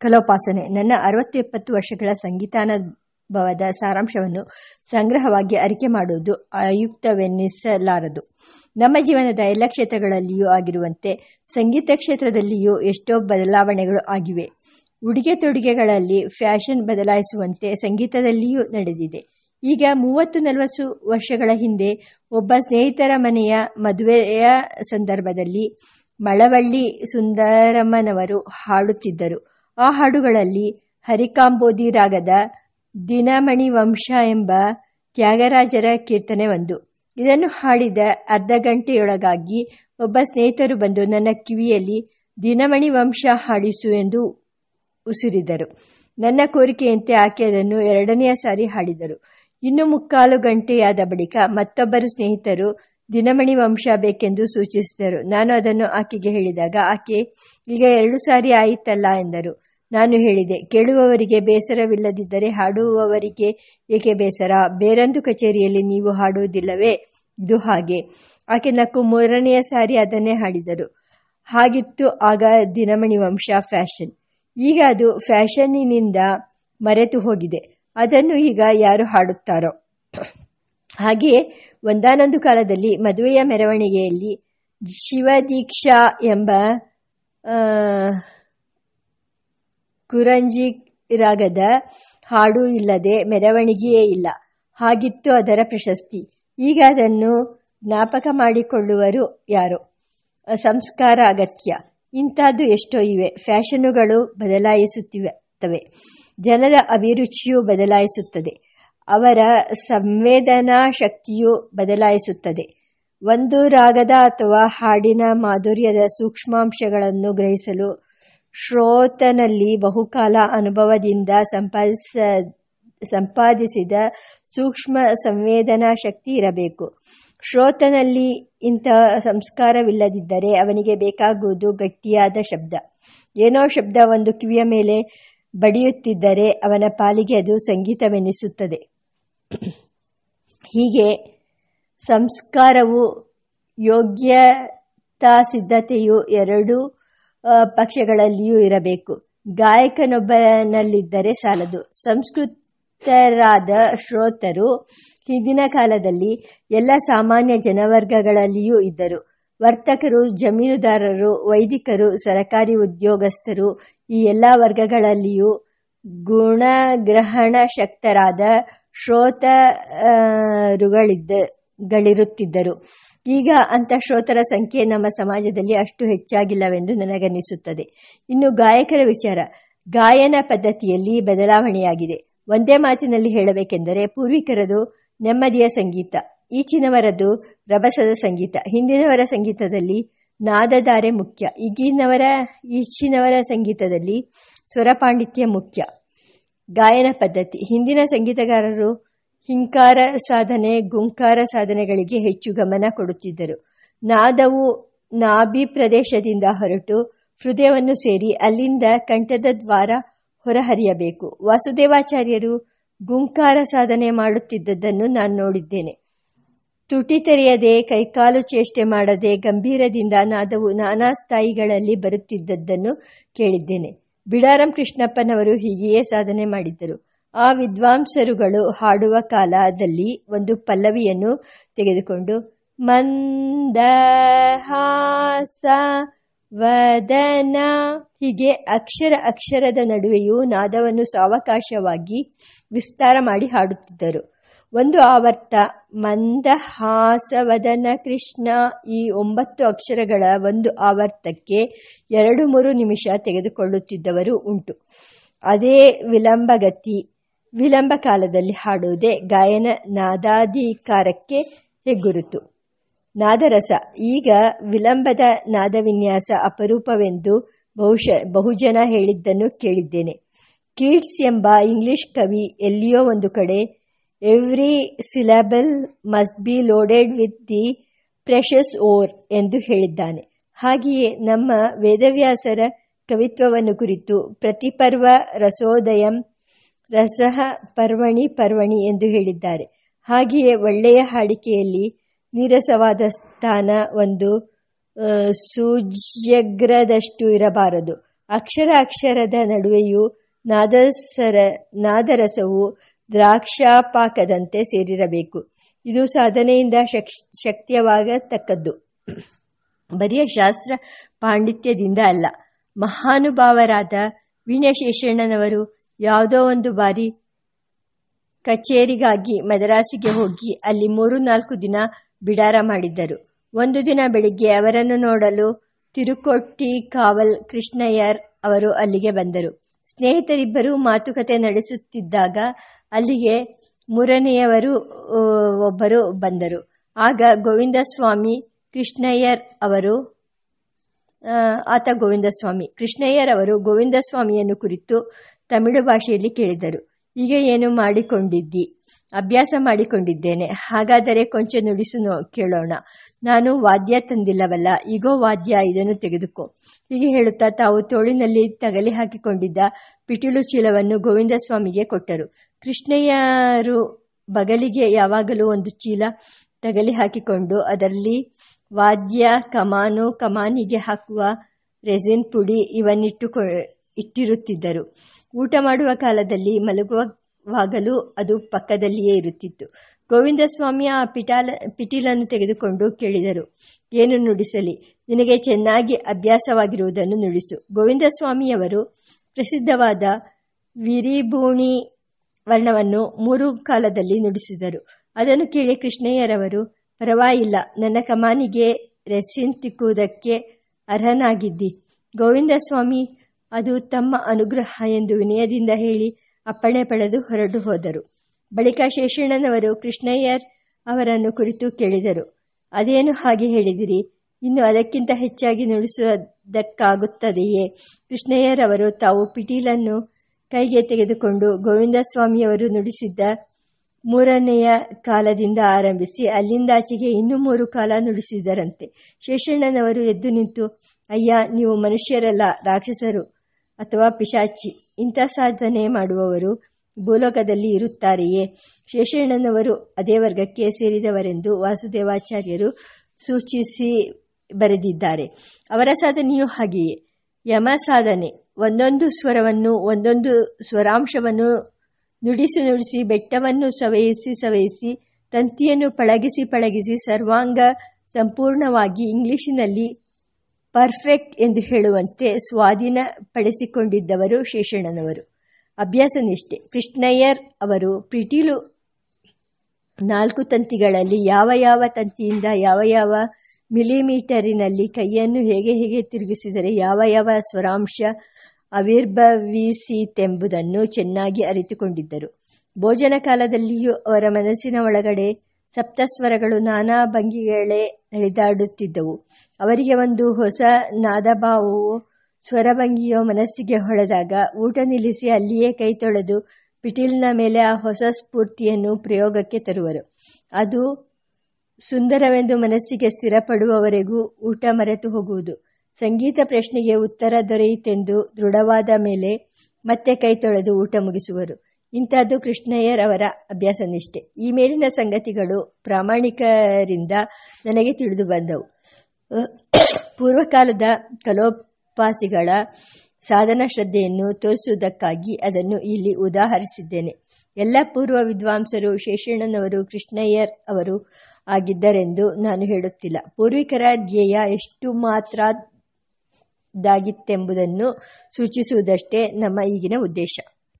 ಕಲೋಪಾಸನೆ. ನನ್ನ ಅರವತ್ತು ಎಪ್ಪತ್ತು ವರ್ಷಗಳ ಸಂಗೀತಾನುಭವದ ಸಾರಾಂಶವನ್ನು ಸಂಗ್ರಹವಾಗಿ ಅರಿಕೆ ಮಾಡುವುದು ಆಯುಕ್ತವೆನ್ನಿಸಲಾರದು ನಮ್ಮ ಜೀವನದ ಎಲ್ಲ ಕ್ಷೇತ್ರಗಳಲ್ಲಿಯೂ ಆಗಿರುವಂತೆ ಸಂಗೀತ ಕ್ಷೇತ್ರದಲ್ಲಿಯೂ ಎಷ್ಟೋ ಬದಲಾವಣೆಗಳು ಆಗಿವೆ. ಉಡುಗೆ ತೊಡುಗೆಗಳಲ್ಲಿ ಫ್ಯಾಷನ್ ಬದಲಾಯಿಸುವಂತೆ ಸಂಗೀತದಲ್ಲಿಯೂ ನಡೆದಿದೆ. ಈಗ ಮೂವತ್ತು ನಲವತ್ತು ವರ್ಷಗಳ ಹಿಂದೆ ಒಬ್ಬ ಸ್ನೇಹಿತರ ಮನೆಯ ಮದುವೆಯ ಸಂದರ್ಭದಲ್ಲಿ ಮಳವಳ್ಳಿ ಸುಂದರಮ್ಮನವರು ಹಾಡುತ್ತಿದ್ದರು. ಆ ಹಾಡುಗಳಲ್ಲಿ ಹರಿಕಾಂಬೋದಿ ರಾಗದ ದಿನಮಣಿ ವಂಶ ಎಂಬ ತ್ಯಾಗರಾಜರ ಕೀರ್ತನೆ ಒಂದು. ಇದನ್ನು ಹಾಡಿದ ಅರ್ಧ ಗಂಟೆಯೊಳಗಾಗಿ ಒಬ್ಬ ಸ್ನೇಹಿತರು ಬಂದು ನನ್ನ ಕಿವಿಯಲ್ಲಿ ದಿನಮಣಿ ವಂಶ ಹಾಡಿಸು ಎಂದು ಉಸಿರಿದರು. ನನ್ನ ಕೋರಿಕೆಯಂತೆ ಆಕೆ ಅದನ್ನು ಎರಡನೆಯ ಸಾರಿ ಹಾಡಿದರು. ಇನ್ನು ಮುಕ್ಕಾಲು ಗಂಟೆಯಾದ ಬಳಿಕ ಮತ್ತೊಬ್ಬರು ಸ್ನೇಹಿತರು ದಿನಮಣಿ ವಂಶ ಬೇಕೆಂದು ಸೂಚಿಸಿದರು. ನಾನು ಅದನ್ನು ಆಕೆಗೆ ಹೇಳಿದಾಗ, ಆಕೆ, ಈಗ ಎರಡು ಸಾರಿ ಆಯಿತಲ್ಲ ಎಂದರು. ನಾನು ಹೇಳಿದೆ, ಕೇಳುವವರಿಗೆ ಬೇಸರವಿಲ್ಲದಿದ್ದರೆ ಹಾಡುವವರಿಗೆ ಏಕೆ ಬೇಸರ? ಬೇರೊಂದು ಕಚೇರಿಯಲ್ಲಿ ನೀವು ಹಾಡುವುದಿಲ್ಲವೇ? ಇದು ಹಾಗೆ. ಆಕೆ ನಕ್ಕು ಮೂರನೆಯ ಸಾರಿ ಅದನ್ನೇ ಹಾಡಿದರು ಹಾಗಿತ್ತು ಆಗ ದಿನಮಣಿ ವಂಶ ಫ್ಯಾಷನ್. ಈಗ ಅದು ಫ್ಯಾಷನ್ನಿನಿಂದ ಮರೆತು ಹೋಗಿದೆ. ಅದನ್ನು ಈಗ ಯಾರು ಹಾಡುತ್ತಾರೋ? ಹಾಗೆಯೇ ಒಂದಾನೊಂದು ಕಾಲದಲ್ಲಿ ಮದುವೆಯ ಮೆರವಣಿಗೆಯಲ್ಲಿ ಶಿವದೀಕ್ಷಾ ಎಂಬ ಕುರಂಜಿ ರಾಗದ ಹಾಡು ಇಲ್ಲದೆ ಮೆರವಣಿಗೆಯೇ ಇಲ್ಲ. ಹಾಗಿತ್ತು ಅದರ ಪ್ರಶಸ್ತಿ. ಈಗ ಅದನ್ನು ಜ್ಞಾಪಕ ಮಾಡಿಕೊಳ್ಳುವರು ಯಾರು? ಸಂಸ್ಕಾರ ಅಗತ್ಯ. ಇಂಥದ್ದು ಎಷ್ಟೋ ಇವೆ. ಫ್ಯಾಷನುಗಳು ಬದಲಾಯಿಸುತ್ತಿವೆ. ಜನರ ಅಭಿರುಚಿಯು ಬದಲಾಯಿಸುತ್ತದೆ. ಅವರ ಸಂವೇದನಾ ಶಕ್ತಿಯು ಬದಲಾಯಿಸುತ್ತದೆ. ಒಂದು ರಾಗದ ಅಥವಾ ಹಾಡಿನ ಮಾಧುರ್ಯದ ಸೂಕ್ಷ್ಮಾಂಶಗಳನ್ನು ಗ್ರಹಿಸಲು ಶ್ರೋತನಲ್ಲಿ ಬಹುಕಾಲ ಅನುಭವದಿಂದ ಸಂಪಾದಿಸ, ಸಂಪಾದಿಸಿದ ಸೂಕ್ಷ್ಮ ಸಂವೇದನಾ ಶಕ್ತಿ ಇರಬೇಕು. ಶ್ರೋತನಲ್ಲಿ ಇಂತಹ ಸಂಸ್ಕಾರವಿಲ್ಲದಿದ್ದರೆ ಅವನಿಗೆ ಬೇಕಾಗುವುದು ಗಟ್ಟಿಯಾದ ಶಬ್ದ. ಏನೋ ಶಬ್ದ ಒಂದು ಕಿವಿಯ ಮೇಲೆ ಬಡಿಯುತ್ತಿದ್ದರೆ ಅವನ ಪಾಲಿಗೆ ಅದು ಸಂಗೀತವೆನಿಸುತ್ತದೆ. ಹೀಗೆ ಸಂಸ್ಕಾರವು ಯೋಗ್ಯತಾ ಸಿದ್ಧತೆಯು ಎರಡೂ ಪಕ್ಷಗಳಲ್ಲಿಯೂ ಇರಬೇಕು. ಗಾಯಕನೊಬ್ಬನಲ್ಲಿದ್ದರೆ ಸಾಲದು. ಸಂಸ್ಕೃತರಾದ ಶ್ರೋತರು ಹಿಂದಿನ ಕಾಲದಲ್ಲಿ ಎಲ್ಲ ಸಾಮಾನ್ಯ ಜನವರ್ಗಗಳಲ್ಲಿಯೂ ಇದ್ದರು. ವರ್ತಕರು, ಜಮೀನುದಾರರು, ವೈದಿಕರು, ಸರಕಾರಿ ಉದ್ಯೋಗಸ್ಥರು ಈ ಎಲ್ಲ ವರ್ಗಗಳಲ್ಲಿಯೂ ಗುಣಗ್ರಹಣ ಶಕ್ತರಾದ ಗಳಿರುತ್ತಿದ್ದರು. ಈಗ ಅಂಥ ಶ್ರೋತರ ಸಂಖ್ಯೆ ನಮ್ಮ ಸಮಾಜದಲ್ಲಿ ಅಷ್ಟು ಹೆಚ್ಚಾಗಿಲ್ಲವೆಂದು ನನಗನ್ನಿಸುತ್ತದೆ ಇನ್ನು ಗಾಯಕರ ವಿಚಾರ. ಗಾಯನ ಪದ್ಧತಿಯಲ್ಲಿ ಬದಲಾವಣೆಯಾಗಿದೆ. ಒಂದೇ ಮಾತಿನಲ್ಲಿ ಹೇಳಬೇಕೆಂದರೆ ಪೂರ್ವಿಕರದು ನೆಮ್ಮದಿಯ ಸಂಗೀತ, ಈಚಿನವರದು ರಭಸದ ಸಂಗೀತ, ಹಿಂದಿನವರ ಸಂಗೀತದಲ್ಲಿ ನಾದಧಾರೆ ಮುಖ್ಯ, ಈಗಿನವರ, ಈಚಿನವರ ಸಂಗೀತದಲ್ಲಿ ಸ್ವರಪಾಂಡಿತ್ಯ ಮುಖ್ಯ. ಗಾಯನ ಪದ್ಧತಿ. ಹಿಂದಿನ ಸಂಗೀತಗಾರರು ಹಿಂಕಾರ ಸಾಧನೆ, ಗುಂಕಾರ ಸಾಧನೆಗಳಿಗೆ ಹೆಚ್ಚು ಗಮನ ಕೊಡುತ್ತಿದ್ದರು. ನಾದವು ನಾಭಿ ಪ್ರದೇಶದಿಂದ ಹೊರಟು ಹೃದಯವನ್ನು ಸೇರಿ ಅಲ್ಲಿಂದ ಕಂಠದ ದ್ವಾರ ಹೊರಹರಿಯಬೇಕು. ವಾಸುದೇವಾಚಾರ್ಯರು ಗುಂಕಾರ ಸಾಧನೆ ಮಾಡುತ್ತಿದ್ದದ್ದನ್ನು ನಾನು ನೋಡಿದ್ದೇನೆ. ತುಟಿ ತೆರೆಯದೆ, ಕೈಕಾಲು ಚೇಷ್ಟೆ ಮಾಡದೆ, ಗಂಭೀರದಿಂದ ನಾದವು ನಾನಾ ಸ್ಥಾಯಿಗಳಲ್ಲಿ ಬರುತ್ತಿದ್ದದ್ದನ್ನು ಕೇಳಿದ್ದೇನೆ. ಬಿಡಾರಂ ಕೃಷ್ಣಪ್ಪನವರು ಹೀಗೆಯೇ ಸಾಧನೆ ಮಾಡಿದ್ದರು. ಆ ವಿದ್ವಾಂಸರುಗಳು ಹಾಡುವ ಕಾಲದಲ್ಲಿ ಒಂದು ಪಲ್ಲವಿಯನ್ನು ತೆಗೆದುಕೊಂಡು, ಮಂದಹಾಸ ವದನ ಹೀಗೆ ಅಕ್ಷರ ಅಕ್ಷರದ ನಡುವೆಯೂ ನಾದವನ್ನು ಸಾವಕಾಶವಾಗಿ ವಿಸ್ತಾರ ಮಾಡಿ ಹಾಡುತ್ತಿದ್ದರು. ಒಂದು ಆವರ್ತ ಮಂದಹಾಸವದನ ಕೃಷ್ಣ ಈ ಒಂಬತ್ತು ಅಕ್ಷರಗಳ ಒಂದು ಆವರ್ತಕ್ಕೆ ಎರಡು ಮೂರು ನಿಮಿಷ ತೆಗೆದುಕೊಳ್ಳುತ್ತಿದ್ದವರು ಉಂಟು. ಅದೇ ವಿಳಂಬಗತಿ ವಿಳಂಬ ಕಾಲದಲ್ಲಿ ಹಾಡುವುದೇ ಗಾಯನ ನಾದಾಧಿಕಾರಕ್ಕೆ ಹೆಗ್ಗುರುತು. ನಾದರಸ, ಈಗ ವಿಳಂಬದ ನಾದವಿನ್ಯಾಸ ಅಪರೂಪವೆಂದು ಬಹುಶ, ಬಹುಜನ ಹೇಳಿದ್ದನ್ನು ಕೇಳಿದ್ದೇನೆ. ಕೀಟ್ಸ್ ಎಂಬ ಇಂಗ್ಲಿಷ್ ಕವಿ ಎಲ್ಲಿಯೋ ಒಂದು ಕಡೆ, every syllable must be loaded with the precious ore ಎಂದು ಹೇಳಿದ್ದಾನೆ. ಹಾಗೆಯೇ ನಮ್ಮ ವೇದವ್ಯಾಸರ ಕವಿತ್ವವನ್ನು ಕುರಿತು ಪ್ರತಿಪರ್ವ ರಸೋದಯಂ ರಸಃ ಪರ್ವಣಿ ಪರ್ವಣಿ ಎಂದು ಹೇಳಿದ್ದಾರೆ. ಹಾಗೆಯೇ ಒಳ್ಳೆಯ ಹಾಡಿಕೆಯಲ್ಲಿ ನೀರಸವಾದ ಸ್ಥಾನ ಒಂದು ಸೂಜ್ಯಗ್ರದಷ್ಟು ಇರಬಾರದು. ಅಕ್ಷರ ಅಕ್ಷರದ ನಡುವೆಯೂ ನಾದಸರ ನಾದರಸವು ದ್ರಾಕ್ಷಾಪಾಕದಂತೆ ಸೇರಿರಬೇಕು. ಇದು ಸಾಧನೆಯಿಂದ ಶಕ್, ಶಕ್ತಿಯವಾಗತಕ್ಕದ್ದು. ಬರಿಯ ಶಾಸ್ತ್ರ ಪಾಂಡಿತ್ಯದಿಂದ ಅಲ್ಲ. ಮಹಾನುಭಾವರಾದ ವೀಣಶೇಷಣ್ಣನವರು ಯಾವುದೋ ಒಂದು ಬಾರಿ ಕಚೇರಿಗಾಗಿ ಮದರಾಸಿಗೆ ಹೋಗಿ ಅಲ್ಲಿ ಮೂರು ನಾಲ್ಕು ದಿನ ಬಿಡಾರ ಮಾಡಿದ್ದರು. ಒಂದು ದಿನ ಬೆಳಿಗ್ಗೆ ಅವರನ್ನು ನೋಡಲು ತಿರುಕೊಟ್ಟಿ ಕಾವಲ್ ಕೃಷ್ಣಯ್ಯರ್ ಅವರು ಅಲ್ಲಿಗೆ ಬಂದರು. ಸ್ನೇಹಿತರಿಬ್ಬರು ಮಾತುಕತೆ ನಡೆಸುತ್ತಿದ್ದಾಗ ಅಲ್ಲಿಗೆ ಮೂರನೆಯವರು ಒಬ್ಬರು ಬಂದರು. ಆಗ ಗೋವಿಂದಸ್ವಾಮಿ ಕೃಷ್ಣಯ್ಯರ್ ಅವರು ಆತ ಗೋವಿಂದಸ್ವಾಮಿ. ಕೃಷ್ಣಯ್ಯರ್ ಅವರು ಗೋವಿಂದಸ್ವಾಮಿಯನ್ನು ಕುರಿತು ತಮಿಳು ಭಾಷೆಯಲ್ಲಿ ಕೇಳಿದರು. ಈಗ ಏನು ಮಾಡಿಕೊಂಡಿದ್ದಿ? ಅಭ್ಯಾಸ ಮಾಡಿಕೊಂಡಿದ್ದೇನೆ. ಹಾಗಾದರೆ ಕೊಂಚ ನುಡಿಸು ಕೇಳೋಣ. ನಾನು ವಾದ್ಯ ತಂದಿಲ್ಲವಲ್ಲ, ಈಗೋ ವಾದ್ಯ, ಇದನ್ನು ತೆಗೆದುಕೋ. ಹೀಗೆ ಹೇಳುತ್ತಾ ತಾವು ತೋಳಿನಲ್ಲಿ ತಗಲಿ ಹಾಕಿಕೊಂಡಿದ್ದ ಪಿಟೀಲು ಚೀಲವನ್ನು ಗೋವಿಂದ ಸ್ವಾಮಿಗೆ ಕೊಟ್ಟರು. ಕೃಷ್ಣಯ್ಯರು, ಬಗಲಿಗೆ ಯಾವಾಗಲೂ ಒಂದು ಚೀಲ ತಗಲಿ ಹಾಕಿಕೊಂಡು ಅದರಲ್ಲಿ ವಾದ್ಯ, ಕಮಾನು, ಕಮಾನಿಗೆ ಹಾಕುವ ರೆಸಿನ್ ಪುಡಿ ಇವನ್ನಿಟ್ಟುಕೊ ಇಟ್ಟಿರುತ್ತಿದ್ದರು. ಊಟ ಮಾಡುವ ಕಾಲದಲ್ಲಿ ಮಲಗುವಾಗಲೂ ಅದು ಪಕ್ಕದಲ್ಲಿಯೇ ಇರುತ್ತಿತ್ತು. ಗೋವಿಂದಸ್ವಾಮಿ ಆ ಪಿಟಾಲ, ಪಿಟೀಲನ್ನು ತೆಗೆದುಕೊಂಡು ಕೇಳಿದರು, ಏನು ನುಡಿಸಲಿ? ನಿನಗೆ ಚೆನ್ನಾಗಿ ಅಭ್ಯಾಸವಾಗಿರುವುದನ್ನು ನುಡಿಸು. ಗೋವಿಂದಸ್ವಾಮಿಯವರು ಪ್ರಸಿದ್ಧವಾದ ವಿರಿಭೂಣಿ ವರ್ಣವನ್ನು ಮೂರು ಕಾಲದಲ್ಲಿ ನುಡಿಸಿದರು. ಅದನ್ನು ಕೇಳಿ ಕೃಷ್ಣಯ್ಯರವರು, ಪರವಾಗಿಲ್ಲ, ನನ್ನ ಕಮಾನಿಗೆ ರೆಸಿನ್ ತಿಕ್ಕುವುದಕ್ಕೆ ಅರ್ಹನಾಗಿದ್ದಿ. ಗೋವಿಂದಸ್ವಾಮಿ ಅದು ತಮ್ಮ ಅನುಗ್ರಹ ಎಂದು ವಿನಯದಿಂದ ಹೇಳಿ ಅಪ್ಪಣೆ ಪಡೆದು ಹೊರಟು ಹೋದರು. ಬಳಿಕ ಶೇಷಣ್ಣನವರು ಕೃಷ್ಣಯ್ಯರ್ ಅವರನ್ನು ಕುರಿತು ಕೇಳಿದರು. ಅದೇನು ಹಾಗೆ ಹೇಳಿದಿರಿ? ಇನ್ನು ಅದಕ್ಕಿಂತ ಹೆಚ್ಚಾಗಿ ನುಡಿಸುವುದಕ್ಕಾಗುತ್ತದೆಯೇ? ಕೃಷ್ಣಯ್ಯರವರು ತಾವು ಪಿಟೀಲನ್ನು ಕೈಗೆ ತೆಗೆದುಕೊಂಡು ಗೋವಿಂದ ಸ್ವಾಮಿಯವರು ನುಡಿಸಿದ್ದ ಮೂರನೆಯ ಕಾಲದಿಂದ ಆರಂಭಿಸಿ ಅಲ್ಲಿಂದಾಚೆಗೆ ಇನ್ನೂ ಮೂರು ಕಾಲ ನುಡಿಸಿದರಂತೆ. ಶೇಷಣ್ಣನವರು ಎದ್ದು ನಿಂತು, ಅಯ್ಯ, ನೀವು ಮನುಷ್ಯರಲ್ಲ, ರಾಕ್ಷಸರು. ಅಥವಾ ಪಿಶಾಚಿ. ಇಂಥ ಸಾಧನೆ ಮಾಡುವವರು ಭೂಲೋಕದಲ್ಲಿ ಇರುತ್ತಾರೆಯೇ? ಶೇಷಣ್ಣನವರು ಅದೇ ವರ್ಗಕ್ಕೆ ಸೇರಿದವರೆಂದು ವಾಸುದೇವಾಚಾರ್ಯರು ಸೂಚಿಸಿ ಬರೆದಿದ್ದಾರೆ. ಅವರ ಸಾಧನೆಯೂ ಹಾಗೆಯೇ. ಯಮ ಸಾಧನೆ. ಒಂದೊಂದು ಸ್ವರವನ್ನು, ಒಂದೊಂದು ಸ್ವರಾಂಶವನ್ನು ನುಡಿಸಿ ನುಡಿಸಿ, ಬೆಟ್ಟವನ್ನು ಸವೆಯಿಸಿ ಸವೆಯಿಸಿ, ತಂತಿಯನ್ನು ಪಳಗಿಸಿ ಪಳಗಿಸಿ, ಸರ್ವಾಂಗ ಸಂಪೂರ್ಣವಾಗಿ ಇಂಗ್ಲಿಶಿನಲ್ಲಿ ಪರ್ಫೆಕ್ಟ್ ಎಂದು ಹೇಳುವಂತೆ ಸ್ವಾಧೀನಪಡಿಸಿಕೊಂಡಿದ್ದವರು ಶೇಷಣ್ಣನವರು. ಅಭ್ಯಾಸ ನಿಷ್ಠೆ. ಕೃಷ್ಣಯ್ಯರ್ ಅವರು ಪಿಟೀಲು ನಾಲ್ಕು ತಂತಿಗಳಲ್ಲಿ ಯಾವ ಯಾವ ತಂತಿಯಿಂದ ಯಾವ ಯಾವ ಮಿಲಿಮೀಟರಿನಲ್ಲಿ ಕೈಯನ್ನು ಹೇಗೆ ಹೇಗೆ ತಿರುಗಿಸಿದರೆ ಯಾವ ಯಾವ ಸ್ವರಾಂಶ ಆವಿರ್ಭವಿಸಿತೆಂಬುದನ್ನು ಚೆನ್ನಾಗಿ ಅರಿತುಕೊಂಡಿದ್ದರು. ಭೋಜನ ಕಾಲದಲ್ಲಿಯೂ ಅವರ ಮನಸ್ಸಿನ ಒಳಗಡೆ ಸಪ್ತಸ್ವರಗಳು ನಾನಾ ಭಂಗಿಗಳೇ ನಡೆದಾಡುತ್ತಿದ್ದವು. ಅವರಿಗೆ ಒಂದು ಹೊಸ ನಾದಭಾವವು ಸ್ವರಭಂಗಿಯೋ ಮನಸ್ಸಿಗೆ ಹೊಳೆದಾಗ ಊಟ ನಿಲ್ಲಿಸಿ ಅಲ್ಲಿಯೇ ಕೈ ತೊಳೆದು ಪಿಟೀಲ್ನ ಮೇಲೆ ಆ ಹೊಸ ಸ್ಫೂರ್ತಿಯನ್ನು ಪ್ರಯೋಗಕ್ಕೆ ತರುವರು. ಅದು ಸುಂದರವೆಂದು ಮನಸ್ಸಿಗೆ ಸ್ಥಿರಪಡುವವರೆಗೂ ಊಟ ಮರೆತು ಹೋಗುವುದು. ಸಂಗೀತ ಪ್ರಶ್ನೆಗೆ ಉತ್ತರ ದೊರೆಯಿತೆಂದು ದೃಢವಾದ ಮೇಲೆ ಮತ್ತೆ ಕೈ ತೊಳೆದು ಊಟ ಮುಗಿಸುವರು. ಇಂಥದ್ದು ಕೃಷ್ಣಯ್ಯರ್ ಅವರ ಅಭ್ಯಾಸ ನಿಷ್ಠೆ ಈ ಮೇಲಿನ ಸಂಗತಿಗಳು ಪ್ರಾಮಾಣಿಕರಿಂದ ನನಗೆ ತಿಳಿದು ಬಂದವು. ಪೂರ್ವಕಾಲದ ಕಲೋಪಾಸಿಗಳ ಸಾಧನ ಶ್ರದ್ಧೆಯನ್ನು ತೋರಿಸುವುದಕ್ಕಾಗಿ ಅದನ್ನು ಇಲ್ಲಿ ಉದಾಹರಿಸಿದ್ದೇನೆ. ಎಲ್ಲ ಪೂರ್ವ ವಿದ್ವಾಂಸರು ಶೇಷಣ್ಣನವರು ಕೃಷ್ಣಯ್ಯರ್ ಅವರು ಆಗಿದ್ದರೆಂದು ನಾನು ಹೇಳುತ್ತಿಲ್ಲ. ಪೂರ್ವಿಕರ ಧ್ಯೇಯ ಎಷ್ಟು ಮಾತ್ರದಾಗಿತ್ತೆಂಬುದನ್ನು ಸೂಚಿಸುವುದಷ್ಟೇ ನಮ್ಮ ಈಗಿನ ಉದ್ದೇಶ.